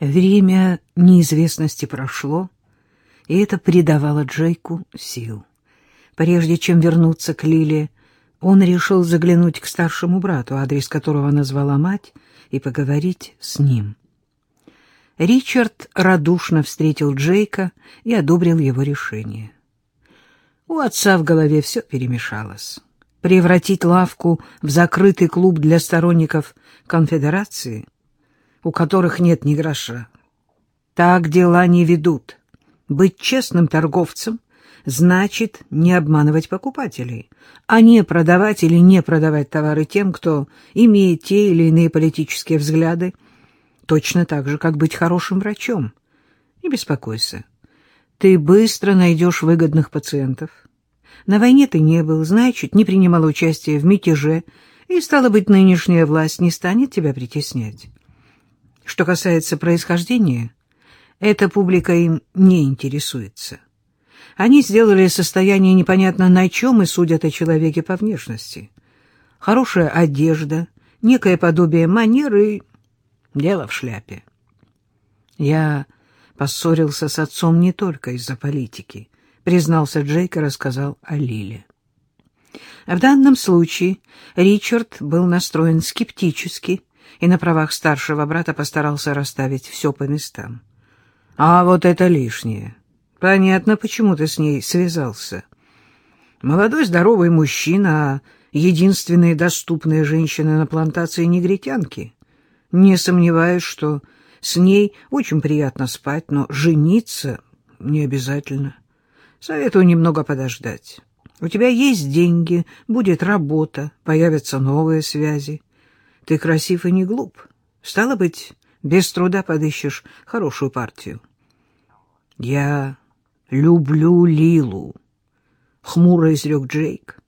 Время неизвестности прошло, и это придавало Джейку сил. Прежде чем вернуться к Лиле, он решил заглянуть к старшему брату, адрес которого назвала мать, и поговорить с ним. Ричард радушно встретил Джейка и одобрил его решение. У отца в голове все перемешалось. Превратить лавку в закрытый клуб для сторонников конфедерации — у которых нет ни гроша. Так дела не ведут. Быть честным торговцем значит не обманывать покупателей, а не продавать или не продавать товары тем, кто имеет те или иные политические взгляды, точно так же, как быть хорошим врачом. Не беспокойся. Ты быстро найдешь выгодных пациентов. На войне ты не был, значит, не принимал участия в мятеже, и, стало быть, нынешняя власть не станет тебя притеснять. Что касается происхождения, эта публика им не интересуется. Они сделали состояние непонятно на чем и судят о человеке по внешности. Хорошая одежда, некое подобие манеры — дело в шляпе. Я поссорился с отцом не только из-за политики, признался Джейк и рассказал о Лиле. В данном случае Ричард был настроен скептически и на правах старшего брата постарался расставить все по местам. А вот это лишнее. Понятно, почему ты с ней связался. Молодой здоровый мужчина, а единственные доступные женщины на плантации негритянки. Не сомневаюсь, что с ней очень приятно спать, но жениться не обязательно. Советую немного подождать. У тебя есть деньги, будет работа, появятся новые связи. Ты красив и не глуп. Стало быть, без труда подыщешь хорошую партию. Я люблю Лилу, — хмуро изрек Джейк.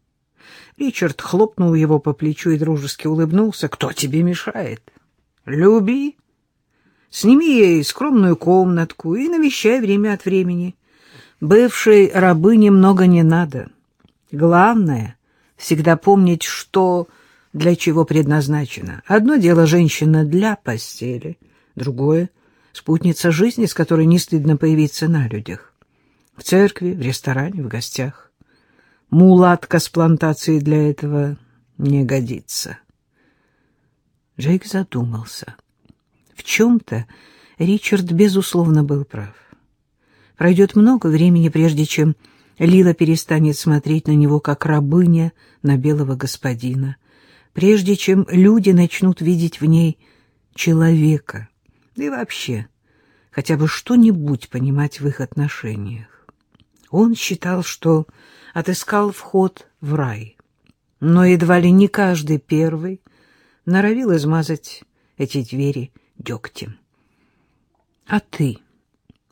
Ричард хлопнул его по плечу и дружески улыбнулся. Кто тебе мешает? Люби. Сними ей скромную комнатку и навещай время от времени. Бывшей рабыне много не надо. Главное — всегда помнить, что для чего предназначена. Одно дело женщина для постели, другое — спутница жизни, с которой не стыдно появиться на людях. В церкви, в ресторане, в гостях. Мулатка с плантацией для этого не годится. Джейк задумался. В чем-то Ричард, безусловно, был прав. Пройдет много времени, прежде чем Лила перестанет смотреть на него, как рабыня на белого господина — прежде чем люди начнут видеть в ней человека, да и вообще хотя бы что-нибудь понимать в их отношениях. Он считал, что отыскал вход в рай, но едва ли не каждый первый норовил измазать эти двери дегтем. — А ты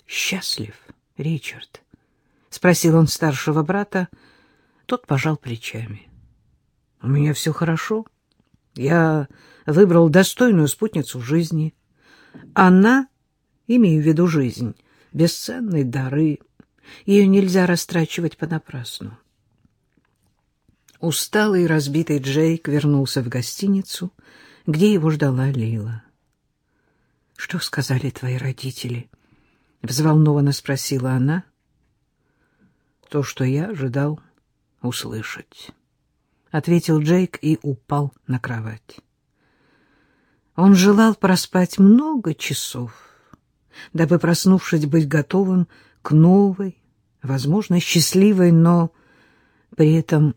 счастлив, Ричард? — спросил он старшего брата. Тот пожал плечами. — У меня все хорошо. Я выбрал достойную спутницу жизни. Она, имею в виду жизнь, бесценные дары. Ее нельзя растрачивать понапрасну. Усталый и разбитый Джейк вернулся в гостиницу, где его ждала Лила. — Что сказали твои родители? — взволнованно спросила она. — То, что я ожидал услышать. — ответил Джейк и упал на кровать. Он желал проспать много часов, дабы, проснувшись, быть готовым к новой, возможно, счастливой, но при этом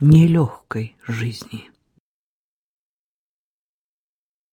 нелегкой жизни.